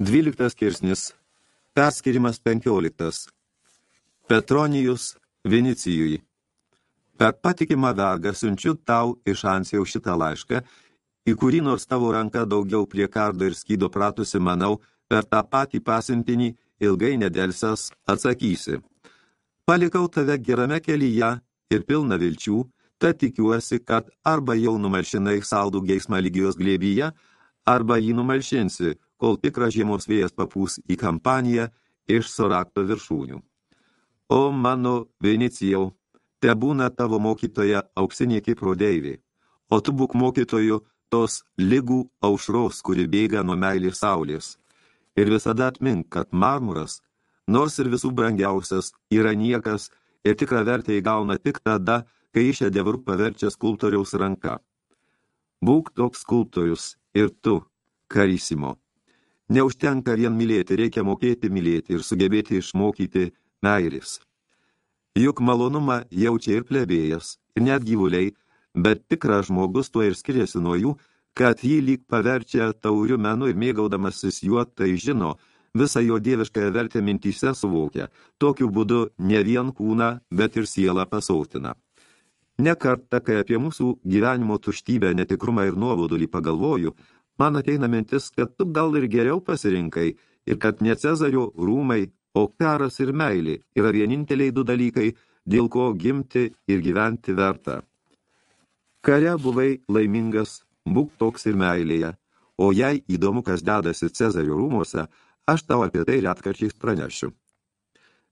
12 skirsnis. Perskirimas 15. Petronijus Vinicijui. Per patikimą vergą siunčiu tau iš Ansijau šitą laišką, į kurį nors tavo ranka daugiau prie kardo ir skydo pratusi, manau, per tą patį pasintinį ilgai nedelsęs atsakysi. Palikau tave gerame kelyje ir pilna vilčių, tad tikiuosi, kad arba jau numalšinai saldų geismą lygijos glėbyje, arba jį numalšinsi, kol tikras žiemos vėjas papūs į kampaniją iš Sorakto viršūnių. O mano Vinicijau, te būna tavo mokytoja auksinė Kipro deivė, o tu būk mokytoju tos lygų aušros, kuri bėga nuo meilės saulės. Ir visada atmink, kad marmuras, nors ir visų brangiausias, yra niekas ir tikrą vertę įgauna tik tada, kai iš šedevrų paverčia skulptoriaus ranka. Būk toks skulptorius ir tu, karysimo. Neužtenka vien mylėti, reikia mokėti mylėti ir sugebėti išmokyti meilės. Juk malonumą jaučia ir plebėjas, ir net gyvuliai, bet tikras žmogus tuo ir skiriasi nuo jų, kad jį lyg paverčia tauriu menu ir mėgaudamasis juo tai žino, visą jo dieviškąją vertę mintyse suvokia, tokiu būdu ne vien kūną, bet ir sielą pasautina. Ne kartą, kai apie mūsų gyvenimo tuštybę, netikrumą ir nuobodulį pagalvoju, man ateina mintis, kad tu gal ir geriau pasirinkai ir kad ne Cezario rūmai, o karas ir meilė yra vieninteliai du dalykai, dėl ko gimti ir gyventi verta. Kare buvai laimingas, būk toks ir meilėje, o jei įdomu, kas dedasi Cezario rūmose, aš tau apie tai retkarčiais pranešiu.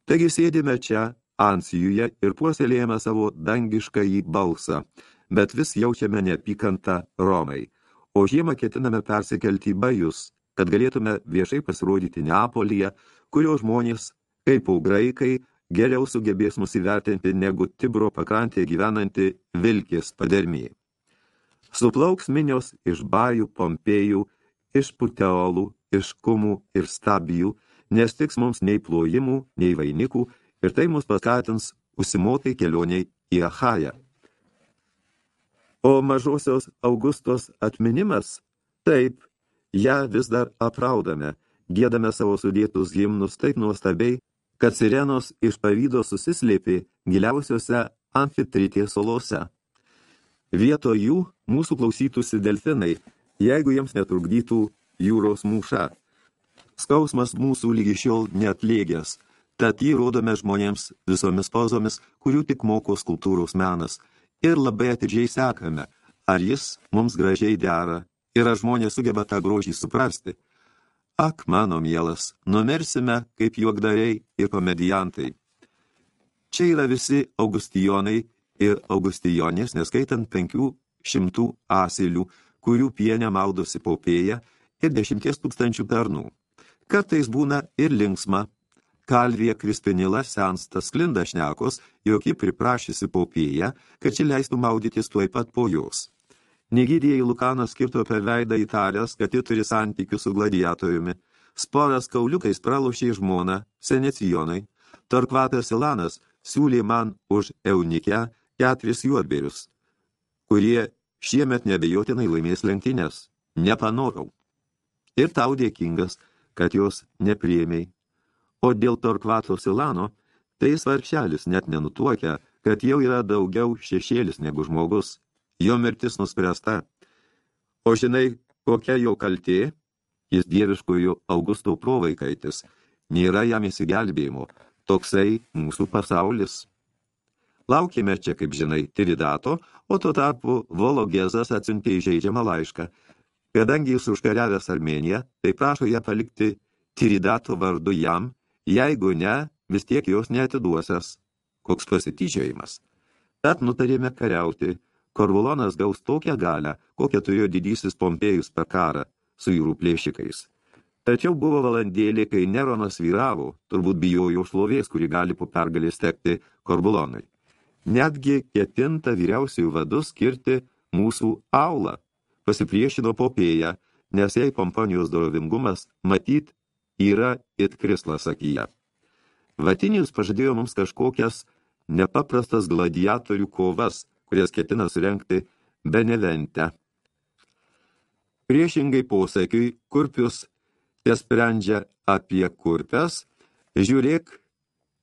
Taigi sėdime čia, Ansijuje, ir puoselėjame savo dangišką į balsą, bet vis jaučiame neapykantą Romai – o žiemą ketiname persikelti į Bajus, kad galėtume viešai pasirodyti Neapolyje, kurio žmonės, kaip graikai, geriau sugebės mus įvertinti negu Tibro pakrantėje gyvenanti Vilkės padermė. Suplauks minios iš Bajų, Pompėjų, iš Puteolų, iš Kumų ir Stabijų, nestiks mums nei plojimų, nei vainikų, ir tai mus paskatins užsimotai kelioniai į Achają. O mažosios Augustos atminimas? Taip, ją vis dar apraudame, gėdame savo sudėtus himnus taip nuostabiai, kad sirenos iš pavydo susislėpė giliausiose amfitritės solose. Vieto jų mūsų klausytųsi delfinai, jeigu jiems netrukdytų jūros mūša. Skausmas mūsų lygi šiol neatlėgęs, tad jį rodome žmonėms visomis pozomis, kurių tik moko skultūros menas – ir labai atidžiai sekame, ar jis mums gražiai dera ir ar žmonės sugeba tą grožį suprasti. Ak, mano mielas, numersime kaip juokdariai ir komediantai. Čia yra visi augustijonai ir augustijonės, neskaitant penkių šimtų asilių, kurių pienė maudosi paupėje ir dešimties tūkstančių pernų. Kartais būna ir linksma, Kalvija Krispinila sensta sklinda šnekos, jog ji priprašysi popėją, kad ši leistų maudytis tuoj pat po jos. Negydėjai Lukanas skirto per veidą įtaręs, kad ji turi santykių su gladiatoriumi. Sporas kauliukais pralošė žmoną, senecijonai. Torkvatas Ilanas siūlė man už eunikę keturis juodbėrius, kurie šiemet nebejotinai laimės lenktynės. Nepanorau. Ir tau dėkingas, kad jos nepriėmei. O dėl Torkvato Silano, tai jis varkšelis net nenutuokia, kad jau yra daugiau šešėlis negu žmogus. Jo mirtis nuspręsta. O žinai, kokia jo kaltė? Jis dieviškųjų Augusto provaikaitis. Nėra jam įsigelbėjimo. Toksai mūsų pasaulis. Laukime čia, kaip žinai, Tiridato, o tuo tarpu Vologezas atsiuntė įžeidžiamą laišką. Kadangi jis užkariavęs Armeniją, tai prašo ją palikti Tiridato vardu jam Jeigu ne, vis tiek jos neatiduosias. Koks pasityčiojimas. Tad nutarėme kariauti. Korvulonas gaus tokią galę, kokią turėjo didysis Pompėjus per karą su jūrų plėšikais. Tačiau buvo valandėlė, kai Neronas vyravo, turbūt bijojo šlovės, kuri gali po pergalės tekti Korbulonui. Netgi ketinta vyriausiųjų vadus skirti mūsų aulą. Pasipriešino popėją, nes jei kompanijos dorovingumas matyt yra it krislas akyje. Vatinijus pažadėjo mums kažkokias nepaprastas gladiatorių kovas, kurias ketina surenkti Benevente. Priešingai posakiui, Kurpius Jie sprendžia apie kurpes, žiūrėk,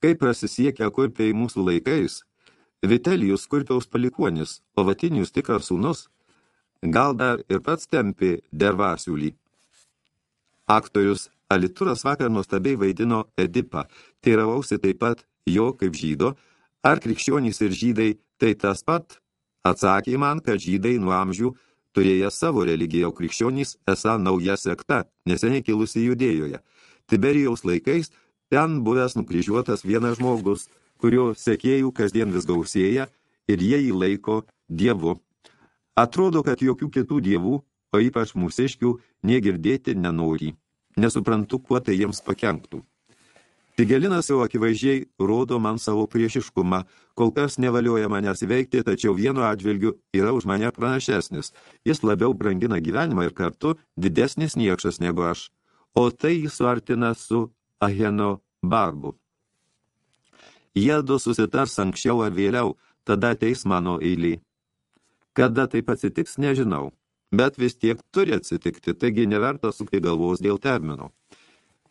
kaip prasisiekia kurpiai mūsų laikais. Vitelijus kurpiaus palikuonis, o Vatinius tikras sūnus, gal dar ir pats tempi dervasiūlį. Aktorius Alituras vakar nuostabiai vaidino Edipą, teiravausi taip pat jo kaip žydo, ar krikščionys ir žydai tai tas pat? Atsakė man, kad žydai nuo amžių turėję savo religiją, o krikščionys esą nauja sekta, neseniai kilusi judėjoje. Tiberijaus laikais ten buvęs nukryžiuotas vienas žmogus, kurio sekėjų kasdien vis gausėja ir jie jį laiko dievu. Atrodo, kad jokių kitų dievų, o ypač mūsiškių, negirdėti nenori. Nesuprantu, kuo tai jiems pakenktų. Tigelinas jau akivaizdžiai rodo man savo priešiškumą, kol kas nevalioja manęs veikti, tačiau vienu atžvilgiu yra už mane pranašesnis. Jis labiau brangina gyvenimą ir kartu didesnis niekšas negu aš. O tai jis suartina su Aheno barbu. Jiedu susitars anksčiau ar vėliau, tada ateis mano eilė. Kada taip atsitiks, nežinau bet vis tiek turi atsitikti, taigi neverta sukti galvos dėl termino.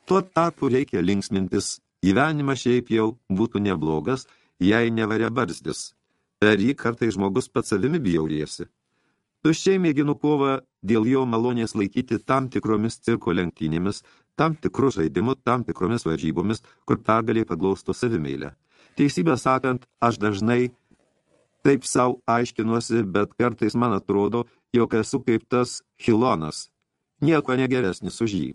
Tuo tarpu reikia linksmintis, gyvenimas šiaip jau būtų neblogas, jei nevaria barzdis. Per jį kartai žmogus pats savimi bjauriesi. Tuščiai mėginu kovą dėl jo malonės laikyti tam tikromis cirko lenktynėmis, tam tikrų žaidimų, tam tikromis varžybomis, kur pergalė paglausto savimeilę. Teisybę sakant, aš dažnai taip savo aiškinuosi, bet kartais man atrodo, jog esu kaip tas Hilonas, nieko negeresnis už jį.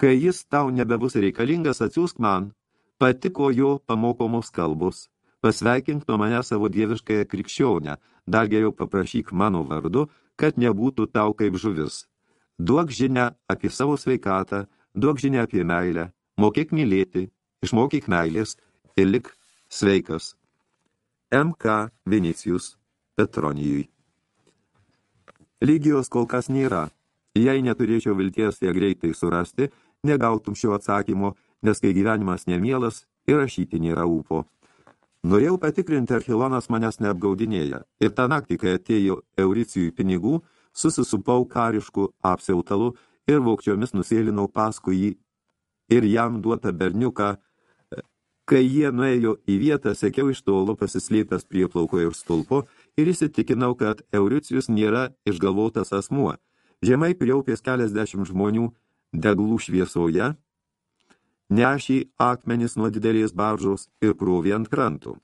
Kai jis tau nebebus reikalingas, atsiūsk man, patiko jo pamokomos kalbos, pasveikink nuo mane savo dieviškąją krikščionę, dar geriau paprašyk mano vardu, kad nebūtų tau kaip žuvis. Duok žinę apie savo sveikatą, duok žinę apie meilę, mokėk mylėti, išmokyk meilės ir lik sveikas. M.K. Vinicijus Petronijui Lygijos kol kas nėra. Jei neturėčiau vilties ją greitai surasti, negautum šio atsakymo, nes kai gyvenimas nemielas ir rašyti nėra ūpo. Norėjau patikrinti, ar Hilonas manęs neapgaudinėja. Ir tą naktį, kai atėjo Euricijui pinigų, susisupau kariškų apsiautalų ir vokčiomis nusėlinau paskui jį ir jam duotą berniuką. Kai jie nuėjo į vietą, sekiau iš tolo pasislėpęs prie plauko ir stulpo ir įsitikinau, kad Euricijus nėra išgalvotas asmuo. Žemai priaupės keliasdešimt žmonių deglų šviesoje, nešį akmenis nuo didelės baržos ir krūvį ant krantų.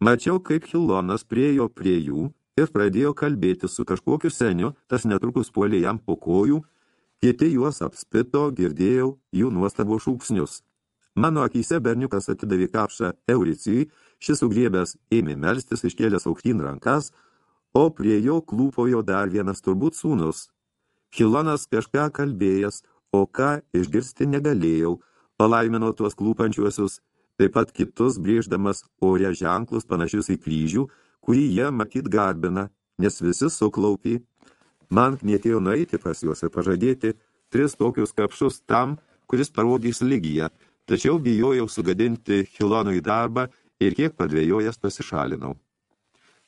Mačiau, kaip Hilonas priejo prie jų ir pradėjo kalbėti su kažkokiu seniu, tas netrukus puolė jam po kojų, kiti juos apspito, girdėjau jų nuostabo šūksnius. Mano akyse berniukas atidavė kapšą Euricijui, šis sugriebęs ėmė melstis, iškėlęs aukštyn rankas, o prie jo klūpojo dar vienas turbūt sūnus. Hilonas kažką kalbėjęs, o ką išgirsti negalėjau, palaimino tuos klūpančiuosius, taip pat kitus brėždamas ore ženklus panašius į kryžių, kurį jie matyt garbina, nes visi suklaupė. Man knietėjo nueiti pas juos ir pažadėti tris tokius kapšus tam, kuris parodys lygiją, tačiau bijojau sugadinti Hilonui darbą ir kiek padvėjojęs pasišalinau.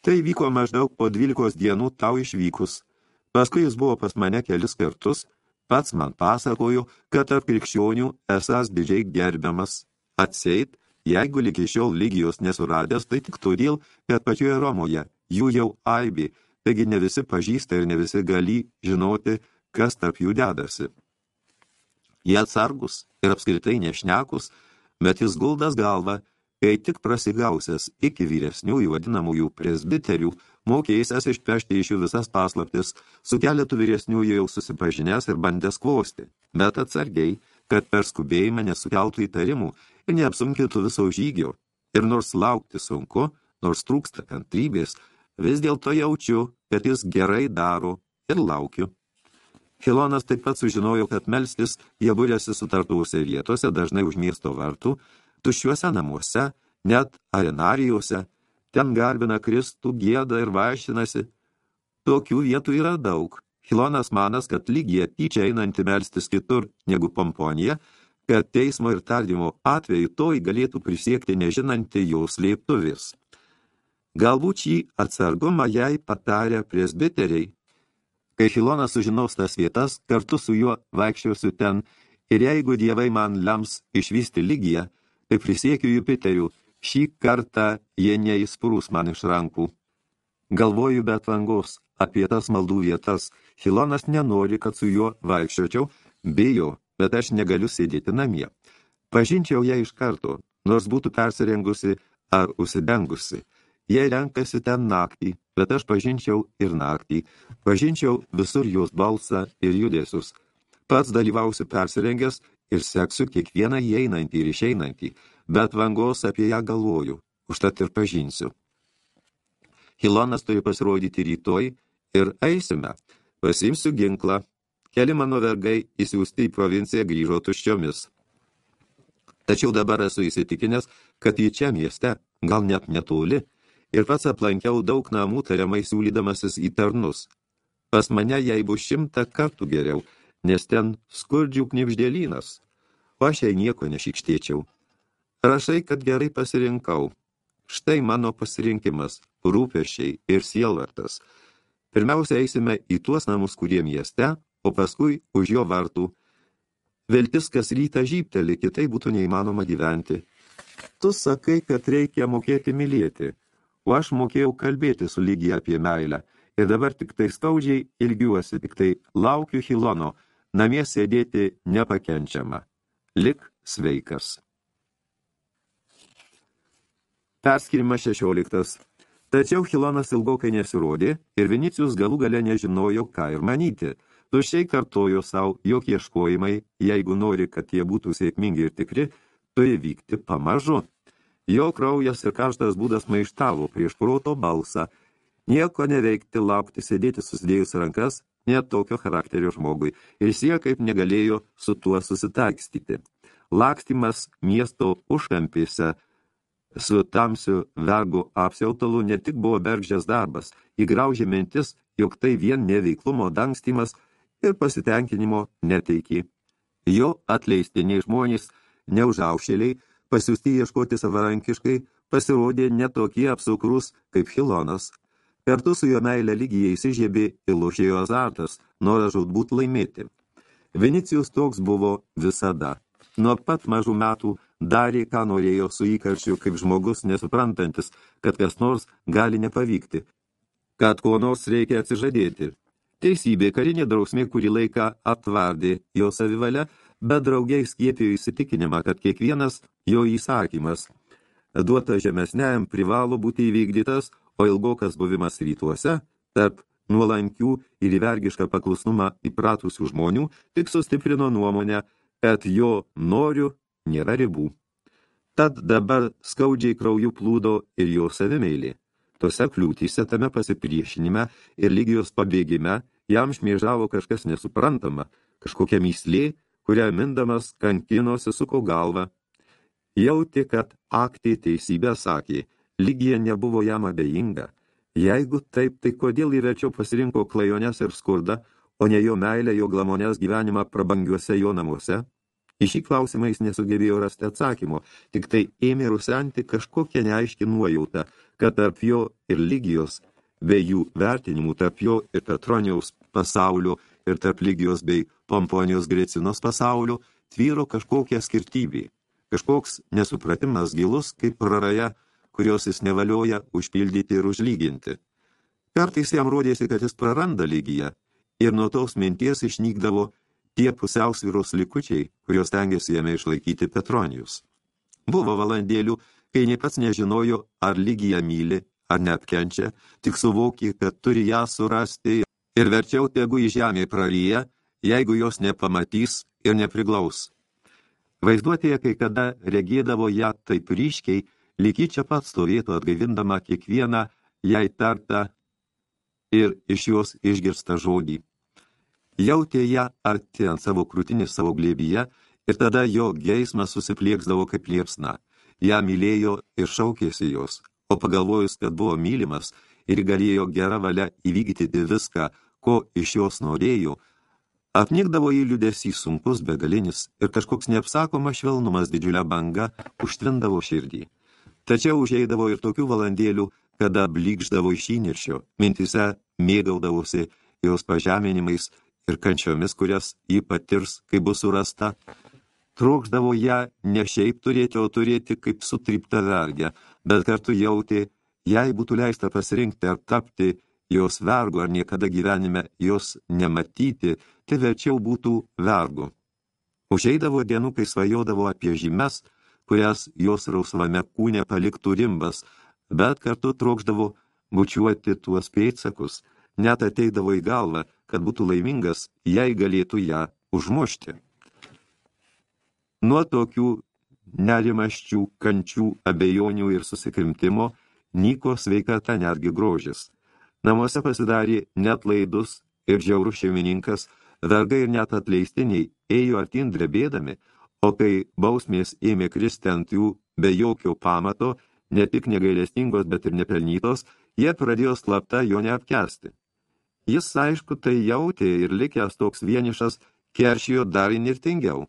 Tai vyko maždaug po dvylikos dienų tau išvykus. Paskui jis buvo pas mane kelis kartus, pats man pasakojo, kad tarp krikščionių esas didžiai gerbiamas. Atseit, jeigu lygi šiol lygijos nesuradęs, tai tik todėl, kad pačioje Romoje jų jau aibė, taigi ne visi pažįsta ir ne visi gali žinoti, kas tarp jų dedasi. Jie atsargus ir apskritai nešnekus, bet jis guldas galva, kai tik prasigausias iki vyresniųjų vadinamųjų presbiterių, mokėjusias išpešti iš jų visas paslaptis, su keletu vyresniųjų jau susipažinęs ir bandęs kvosti, bet atsargiai, kad per skubėjimą nesukeltų įtarimų ir neapsunkintų viso žygio. Ir nors laukti sunku, nors trūksta kantrybės, vis dėlto jaučiu, kad jis gerai daro ir laukiu. Hilonas taip pat sužinojo, kad melstis jie būrėsi sutartuose vietose, dažnai už miesto vartų, tuščiuose namuose, net arenarijose, ten garbina Kristų, gėda ir vaišinasi. Tokių vietų yra daug. Hilonas manas, kad lygija tyčia einanti melstis kitur negu pomponija, kad teismo ir tardymo atveju toj galėtų prisiekti nežinanti jo slėptuvis. Galbūt šį atsargumą jai patarė presbiteriai, Kai Hilonas sužinos tas vietas, kartu su juo vaikščiosiu ten, ir jeigu dievai man lems išvysti lygiją, tai prisiekiu Jupiteriu, šį kartą jie neįsprūs man iš rankų. Galvoju be atvangos apie tas maldų vietas. Hilonas nenori, kad su juo vaikščiočiau, bijo, bet aš negaliu sėdėti namie. Pažinčiau ją iš karto, nors būtų persirengusi ar užsidengusi. Jie renkasi ten naktį, bet aš pažinčiau ir naktį. Pažinčiau visur jos balsą ir judesius. Pats dalyvausiu persirengęs ir seksiu kiekvieną įeinantį ir išeinantį, bet vangos apie ją galvoju, užtat ir pažinsiu. Hilonas turi pasirodyti rytoj ir eisime. Pasimsiu ginklą. Keli mano vergai įsiūsti į provinciją grįžo tuščiomis. Tačiau dabar esu įsitikinęs, kad į čia mieste, gal net netoli, ir pats aplankiau daug namų tariamai siūlydamasis į tarnus. Pas mane jai bus šimtą kartų geriau, nes ten skurdžių knipždėlynas, o aš jai nieko nešikštėčiau. Rašai, kad gerai pasirinkau. Štai mano pasirinkimas, rūpešiai ir sielvartas. Pirmiausia, eisime į tuos namus, kurie mieste, o paskui už jo vartų – Viltis kas rytą žypteli, kitai būtų neįmanoma gyventi. Tu sakai, kad reikia mokėti mylėti, o aš mokėjau kalbėti su lygiai apie meilę. Ir dabar tik tai skaudžiai ilgiuosi, tik tai laukiu Hilono, namie sėdėti nepakenčiama. Lik sveikas. Perskirimas 16. Tačiau Hilonas ilgokai nesirodė ir Vinicijus galų gale nežinojo, ką ir manyti – Tušiai kartojo savo, jog ieškojimai, jeigu nori, kad jie būtų sėkmingi ir tikri, turi vykti pamažu. Jo kraujas ir karštas būdas maištavo prieš proto balsą. Nieko neveikti, laukti, sėdėti susidėjus rankas, net tokio charakterio žmogui, ir jis kaip negalėjo su tuo susitaikstyti. Lakstimas miesto užkampėse su tamsiu vergu apsiautalu ne tik buvo bergždžias darbas, įgraužė mintis, jog tai vien neveiklumo dangstymas – ir pasitenkinimo neteikė. Jo atleistiniai žmonės, neužaušėliai, pasiūsti ieškoti savarankiškai, pasirodė netokie apsukrus kaip Hilonas. Kartu su jo meilė lygiai įsižiebė įlošėjo azartas, noras žudbūt laimėti. Vinicijus toks buvo visada. Nuo pat mažų metų darė, ką norėjo su įkaršiu, kaip žmogus nesuprantantis, kad kas nors gali nepavykti, kad ko nors reikia atsižadėti, Teisybė, karinė drausmė kurį laiką atvardė jo savivalę, bet draugiai skiepijo įsitikinimą, kad kiekvienas jo įsakymas duota žemesniajam privalo būti įvykdytas, o ilgokas buvimas rytuose, tarp nuolankių ir įvergišką paklusnumą įpratusių žmonių, tik sustiprino nuomonę, kad jo noriu nėra ribų. Tad dabar skaudžiai krauju plūdo ir jo savimeilė. Tose kliūtyse tame pasipriešinime ir lygijos pabėgime Jam šmėžavo kažkas nesuprantama, kažkokia myslė, kurią mindamas kankinosi suko galvą. Jauti, kad aktė teisybę sakė, lygija nebuvo jam abejinga. Jeigu taip, tai kodėl įverčiau pasirinko klajonės ir skurdą, o ne jo meilę, jo glamonės gyvenimą prabangiuose jo namuose? Į šį klausimą jis nesugebėjo rasti atsakymo, tik tai ėmė rusenti kažkokią neaiškį nuojautą, kad tarp jo ir lygijos bei jų vertinimų tarp jo ir Petronijaus pasaulio ir tarp Lygijos bei Pomponijos Grecinos pasaulio tvyro kažkokia skirtybė, kažkoks nesupratimas gilus kaip praraja, kurios jis nevalioja užpildyti ir užlyginti. Kartais jam rodėsi, kad jis praranda lygiją ir nuo tos minties išnykdavo tie pusiausvyros likučiai, kurios tengiasi jame išlaikyti Petronijus. Buvo valandėlių, kai nei pats nežinojo, ar lygiją myli, ar neapkenčia, tik suvokė, kad turi ją surasti ir verčiau tegu į žemę praryja, jeigu jos nepamatys ir nepriglaus. Vaizduotėje kai kada regėdavo ją taip ryškiai, lygi čia pat stovėtų atgaivindama kiekvieną jai tartą ir iš jos išgirstą žodį. Jautė ją arti ant savo krūtinės savo glėbyje ir tada jo geismas susiplieksdavo kaip liepsna. Ja mylėjo ir šaukėsi jos o pagalvojus, kad buvo mylimas ir galėjo gerą valią įvykdyti viską, ko iš jos norėjo, apnikdavo į liūdesį sunkus begalinis ir kažkoks neapsakoma švelnumas didžiulę bangą užtvindavo širdį. Tačiau užeidavo ir tokių valandėlių, kada blikždavo iš įniršio, mintise mėgaudavosi jos pažeminimais ir kančiomis, kurias jį patirs, kai bus surasta, trokšdavo ją ne šiaip turėti, o turėti kaip sutryptą vergę, bet kartu jauti, jei būtų leista pasirinkti ar tapti jos vergu, ar niekada gyvenime jos nematyti, tai verčiau būtų vergu. Užeidavo dienų, kai svajodavo apie žymes, kurias jos rausvame kūne paliktų rimbas, bet kartu trokšdavo bučiuoti tuos pėtsakus, net ateidavo į galvą, kad būtų laimingas, jei galėtų ją užmušti. Nuo tokių nerimaščių, kančių, abejonių ir susikrimtimo nyko sveikata netgi grožis. Namuose pasidarė net laidus ir žiaurus šeimininkas, vergai ir net atleistiniai ėjo artin drebėdami, o kai bausmės ėmė kristi ant jų be jokio pamato, ne tik negailestingos, bet ir nepelnytos, jie pradėjo slapta jo neapkesti. Jis, aišku, tai jautė ir likęs toks vienišas, keršijo dar inirtingiau.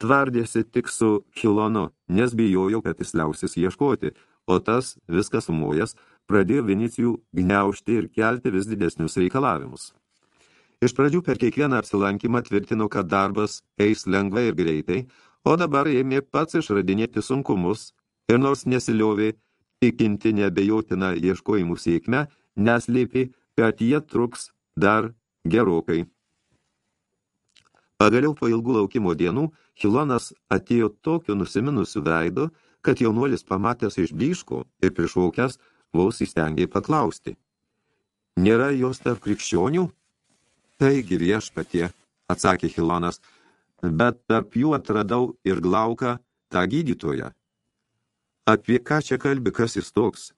Tvardėsi tik su Hilonu, nes bijojo, kad jis liausis ieškoti, o tas, viskas sumojas, pradėjo Vinicijų gniaužti ir kelti vis didesnius reikalavimus. Iš pradžių per kiekvieną apsilankymą tvirtino, kad darbas eis lengvai ir greitai, o dabar ėmė pats išradinėti sunkumus ir nors nesiliovė tikinti nebejotiną ieškojimų sėkmę, neslėpė, kad jie truks dar gerokai. Pagaliau po ilgų laukimo dienų Hilonas atėjo tokiu nusiminusiu veidu, kad jaunuolis pamatęs išblyško ir prišaukęs vos įstengiai paklausti. Nėra jos tarp krikščionių? Taigi viešpatie, atsakė Hilonas, bet tarp jų atradau ir glauką tą gydytoją. Apie ką čia kalbi, kas jis toks?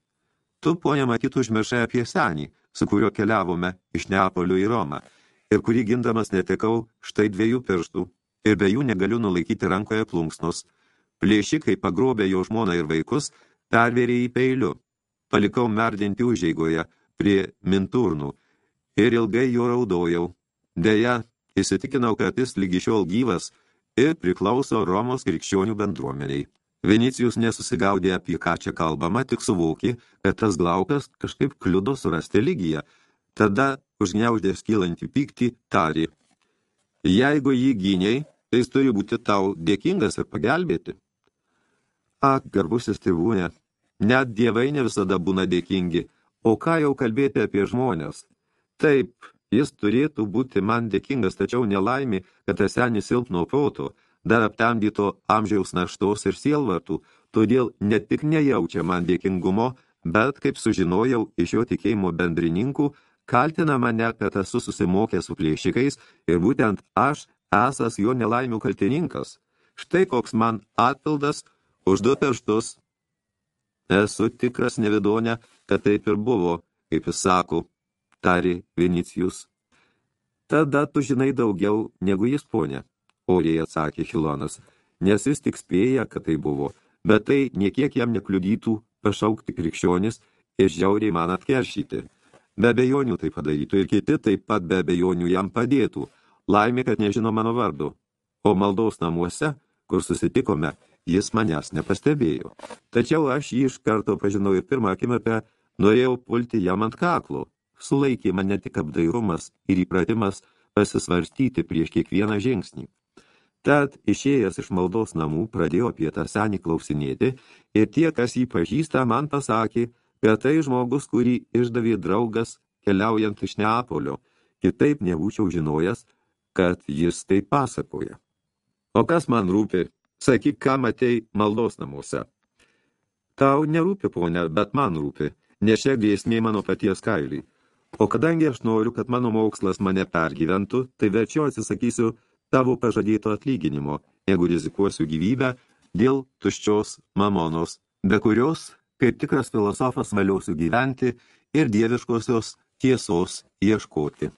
Tu, ponia, matyt, užmiršai apie senį, su kuriuo keliavome iš Neapolio į Romą, ir kurį gindamas netekau štai dviejų pirštų, ir be jų negaliu nulaikyti rankoje plunksnos. Plėšikai pagrobė jo žmoną ir vaikus, pervėrė į peiliu. Palikau merdinti užeigoje prie minturnų ir ilgai jo raudojau. Deja, įsitikinau, kad jis lygi šiol gyvas ir priklauso Romos krikščionių bendruomeniai. Vinicijus nesusigaudė apie ką čia kalbama, tik suvokė, kad tas glaukas kažkaip kliudo surasti lygiją. Tada, užgniauždės kylantį pyktį, tarė. Jeigu jį gyniai, tai jis turi būti tau dėkingas ir pagelbėti. Ak, garbusis tėvūnė, net dievai ne visada būna dėkingi, o ką jau kalbėti apie žmonės. Taip, jis turėtų būti man dėkingas, tačiau nelaimi, kad tas senis silpno proto, dar aptemdyto amžiaus naštos ir sielvartų, todėl ne tik nejaučia man dėkingumo, bet, kaip sužinojau iš jo tikėjimo bendrininkų, kaltina mane, kad esu susimokęs su plėšikais ir būtent aš esas jo nelaimių kaltininkas. Štai koks man atpildas už du pirštus. Esu tikras nevidonė, kad taip ir buvo, kaip jis sako, tari Vinicijus. Tada tu žinai daugiau negu jis, ponė oriai atsakė Hilonas, nes jis tik spėja, kad tai buvo, bet tai niekiek jam nekliudytų pašaukti krikščionis ir žiauriai man atkeršyti. Be abejonių tai padarytų ir kiti taip pat be abejonių jam padėtų. Laimė, kad nežino mano vardu. O maldaus namuose, kur susitikome, jis manęs nepastebėjo. Tačiau aš jį iš karto pažinau ir pirmą akimirką norėjau pulti jam ant kaklo. Sulaikė mane tik apdairumas ir įpratimas pasisvarstyti prieš kiekvieną žingsnį. Tad išėjęs iš maldos namų pradėjo apie tą senį klausinėti ir tie, kas jį pažįsta, man pasakė, kad tai žmogus, kurį išdavė draugas keliaujant iš Neapolio. Kitaip nebūčiau žinojęs, kad jis tai pasakoja. O kas man rūpi? Sakyk, ką matei maldos namuose. Tau nerūpi, ponė, bet man rūpi, nes šia grėsmė mano paties kailiai. O kadangi aš noriu, kad mano mokslas mane pergyventų, tai verčiau atsisakysiu tavo pažadėto atlyginimo, jeigu rizikuosiu gyvybę dėl tuščios mamonos, be kurios, kaip tikras filosofas, valiausiu gyventi ir dieviškosios tiesos ieškoti.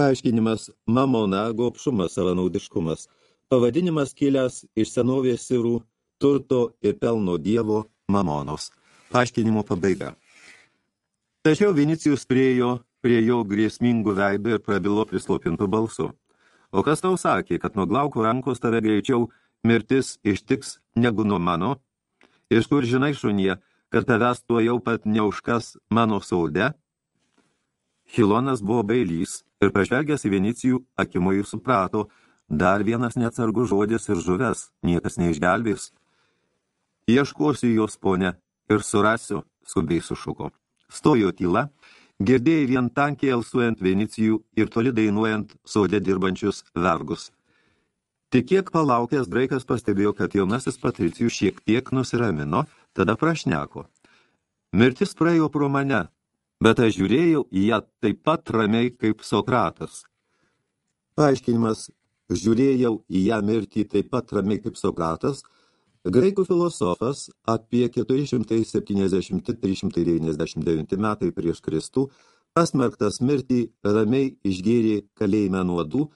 Paaiškinimas mamona gopšumas savanaudiškumas. Pavadinimas kilęs iš senovės sirų turto ir pelno dievo mamonos. Paaiškinimo pabaiga. Tačiau Vinicijus priejo prie jo grėsmingų veidų ir prabilo prislopintų balsu. O kas tau sakė, kad nuo glauko rankos tave greičiau mirtis ištiks negu nuo mano? Iš kur žinai šunie, kad tavęs tuo jau pat neužkas mano saude? Hilonas buvo bailys ir pažvelgęs į Venicijų akimojų suprato, dar vienas neatsargus žodis ir žuves, niekas neišgelbės. Ieškosiu jos, ponė, ir surasiu, skubiai sušuko. Stojo tyla, girdėjai vien tankiai alsuojant Venicijų ir toli dainuojant sode dirbančius vergus. Tik kiek palaukęs, Draikas pastebėjo, kad jaunasis Patricijų šiek tiek nusiramino, tada prašneko. Mirtis praėjo pro mane, bet aš žiūrėjau į ją taip pat ramiai kaip Sokratas. Paaiškinimas, žiūrėjau į ją mirtį taip pat ramiai kaip Sokratas, graikų filosofas apie 470-399 metai prieš Kristų, pasmerktas mirtį ramiai išgėrė kalėjime nuodų,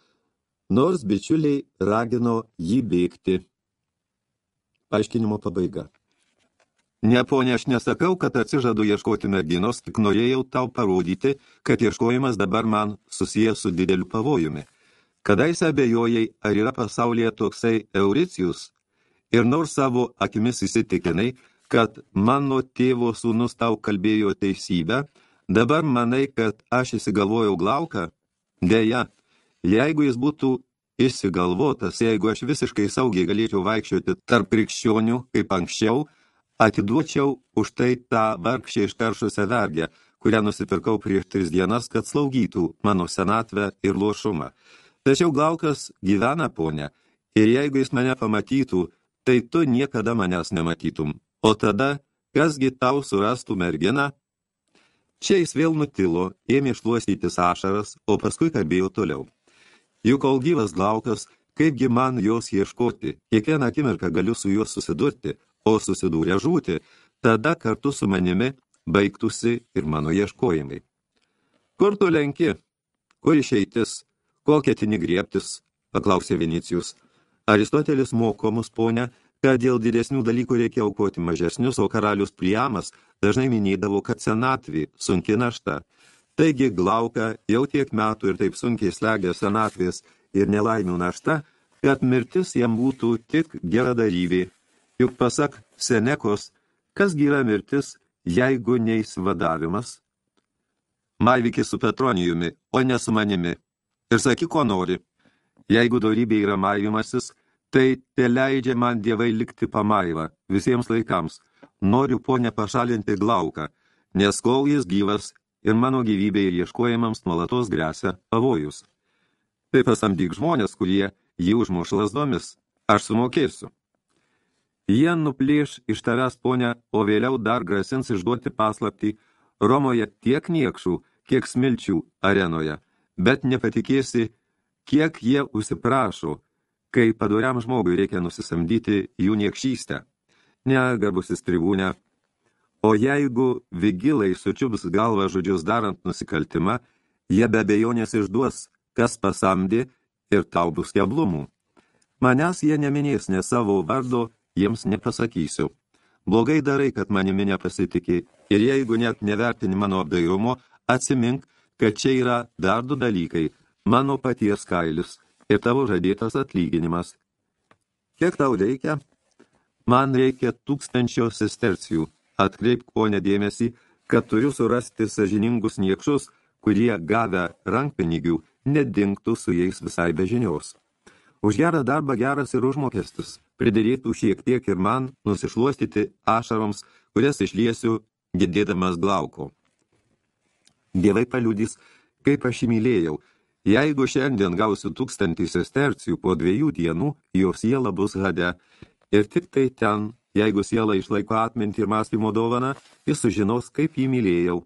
nors bičiuliai ragino jį bėgti. Paaiškinimo pabaiga. Ne, ponė, aš nesakau, kad atsižadu ieškoti merginos, tik norėjau tau parodyti, kad ieškojimas dabar man susijęs su dideliu pavojumi. Kadais abejojai, ar yra pasaulyje toksai Euricijus, ir nors savo akimis įsitikinai, kad mano tėvo sūnus tau kalbėjo teisybę, dabar manai, kad aš įsigalvojau glauką? Deja, jeigu jis būtų išsigalvotas, jeigu aš visiškai saugiai galėčiau vaikščioti tarp krikščionių, kaip anksčiau, atiduočiau už tai tą vargšę iškaršusią vergę, kurią nusipirkau prieš tris dienas, kad slaugytų mano senatvę ir lošumą. Tačiau Glaukas gyvena, ponė, ir jeigu jis mane pamatytų, tai tu niekada manęs nematytum. O tada, kasgi tau surastų merginą? Čia jis vėl nutilo, ėmė šluostytis ašaras, o paskui kalbėjo toliau. Juk kol gyvas Glaukas, kaipgi man jos ieškoti, kiekvieną akimirką galiu su juos susidurti, o susidūrę žūti, tada kartu su manimi baigtųsi ir mano ieškojimai. Kur tu lenki? Kur išeitis? Ko ketini griebtis? paklausė Vinicijus. Aristotelis moko mus, ponia, kad dėl didesnių dalykų reikia aukoti mažesnius, o karalius Priamas dažnai minėdavo, kad senatvį sunki našta. Taigi Glauka jau tiek metų ir taip sunkiai slegė senatvės ir nelaimių našta, kad mirtis jam būtų tik geradarybė Juk pasak Senekos, kas gyra mirtis, jeigu neįsivadavimas? Maivykis su Petronijumi, o ne su manimi. Ir sakyk, ko nori. Jeigu dorybė yra maivimasis, tai te leidžia man dievai likti pamaivą visiems laikams. Noriu ponę pašalinti glauką, nes kol jis gyvas ir mano gyvybė ir ieškojimams nuolatos grėsia pavojus. Tai pasamdyk žmonės, kurie jį užmuš lasdomis. Aš sumokėsiu. Jie nuplėš iš tavęs, ponia, o vėliau dar grasins išduoti paslaptį Romoje tiek niekšų, kiek smilčių arenoje, bet nepatikėsi, kiek jie užsiprašo, kai padoriam žmogui reikia nusisamdyti jų niekšystę. Ne, garbusis tribūne, o jeigu vigilai sučiups galvą žodžius darant nusikaltimą, jie be abejonės išduos, kas pasamdė ir tau bus keblumų. Manęs jie neminės ne savo vardo, jiems nepasakysiu. Blogai darai, kad manimi nepasitikė, ir jeigu net nevertini mano apdairumo, atsimink, kad čia yra dar du dalykai – mano paties kailis ir tavo žadėtas atlyginimas. Kiek tau reikia? Man reikia tūkstančio sestercijų. Atkreipk ponę dėmesį, kad turiu surasti sažiningus niekšus, kurie gavę rankpinigių nedingtų su jais visai bežinios. Už gerą darbą geras ir užmokestis. Pridėrėtų šiek tiek ir man nusišluostyti ašaroms, kurias išliesiu girdėdamas glauko. Dievai paliudys, kaip aš įmylėjau. Jeigu šiandien gausiu tūkstantį sestercijų po dviejų dienų, jo siela bus hade. Ir tik tai ten, jeigu siela išlaiko atmintį ir mąstymo dovaną, jis sužinos, kaip jį mylėjau.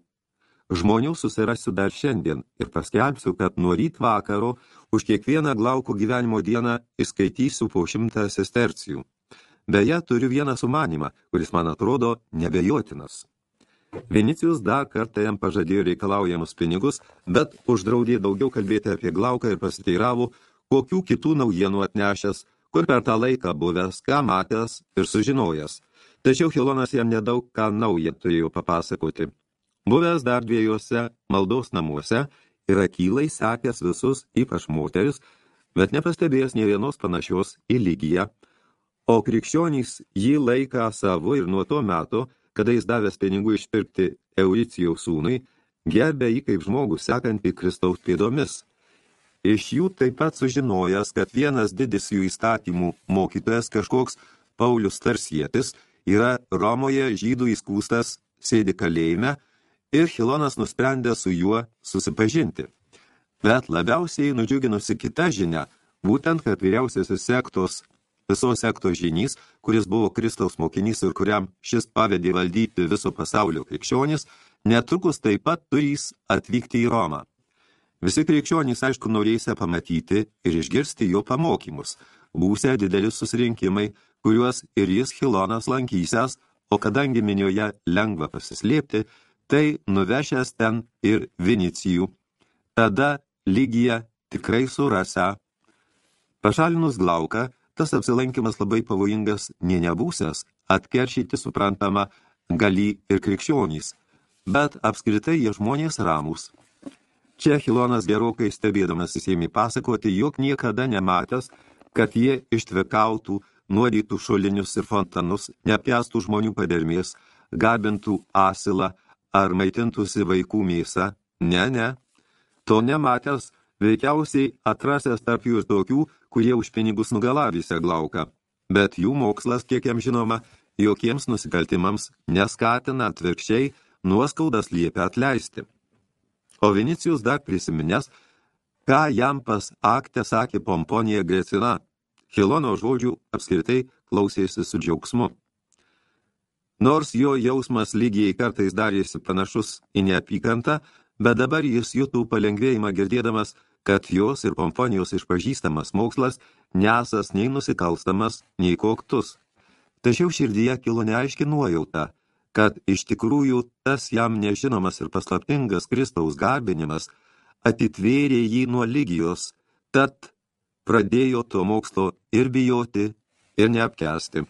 Žmonių susirasiu dar šiandien ir paskelbsiu, kad nuo ryt vakaro už kiekvieną glauko gyvenimo dieną įskaitysiu po šimtą sestercijų. Beje, turiu vieną sumanimą, kuris man atrodo nebejotinas. Vinicijus dar kartą jam pažadėjo reikalaujamus pinigus, bet uždraudė daugiau kalbėti apie glauką ir pasiteiravo, kokių kitų naujienų atnešęs, kur per tą laiką buvęs, ką matęs ir sužinojęs. Tačiau Hilonas jam nedaug ką naują turėjo papasakoti. Buvęs dar dviejose maldos namuose ir akylai sekęs visus, ypač moteris, bet nepastebėjęs ne vienos panašios į lygiją. O krikščionys jį laiką savo ir nuo to meto, kada jis davęs pinigų išpirkti Euricijaus sūnui, gerbė jį kaip žmogų sekantį Kristaus pėdomis. Iš jų taip pat sužinojęs, kad vienas didis jų įstatymų mokytojas kažkoks Paulius Tarsietis yra Romoje žydų įskūstas, sėdi kalėjime ir Hilonas nusprendė su juo susipažinti. Bet labiausiai nudžiuginusi kita žinia, būtent, kad vyriausiasis sektos, visos sektos žinys, kuris buvo Kristaus mokinys ir kuriam šis pavedė valdyti viso pasaulio krikščionis, netrukus taip pat turys atvykti į Romą. Visi krikščionys, aišku, norėsia pamatyti ir išgirsti jo pamokymus, būsę dideli susirinkimai, kuriuos ir jis Hilonas lankysęs, o kadangi minioje lengva pasislėpti, tai nuvešęs ten ir Vinicijų. Tada lygija tikrai surasa. Pašalinus glauką, tas apsilankimas labai pavojingas nie nebūsęs, atkeršyti suprantama gali ir krikščionys, bet apskritai jie žmonės ramus. Čia Hilonas gerokai stebėdamas įsėmė pasakoti, jog niekada nematęs, kad jie ištvekautų, nuodytų šulinius ir fontanus, neapjastų žmonių padermės, garbintų asilą ar maitintųsi vaikų mėsą. Ne, ne. To nematęs, veikiausiai atrasęs tarp jų ir tokių, kurie už pinigus nugalavysę glauką. Bet jų mokslas, kiek jam žinoma, jokiems nusikaltimams neskatina atvirkščiai, nuoskaudas liepia atleisti. O Vinicijus dar prisiminęs, ką jam pas aktę sakė Pomponija Grecina. Hilono žodžių apskritai klausėsi su džiaugsmu. Nors jo jausmas lygiai kartais darėsi panašus į neapykantą, bet dabar jis jutų palengvėjimą girdėdamas, kad jos ir Pomponijos išpažįstamas mokslas nesas nei nusikalstamas, nei koktus. Tačiau širdyje kilo neaiški nuojauta – kad iš tikrųjų tas jam nežinomas ir paslaptingas Kristaus garbinimas atitvėrė jį nuo lygijos, tad pradėjo to mokslo ir bijoti, ir neapkesti.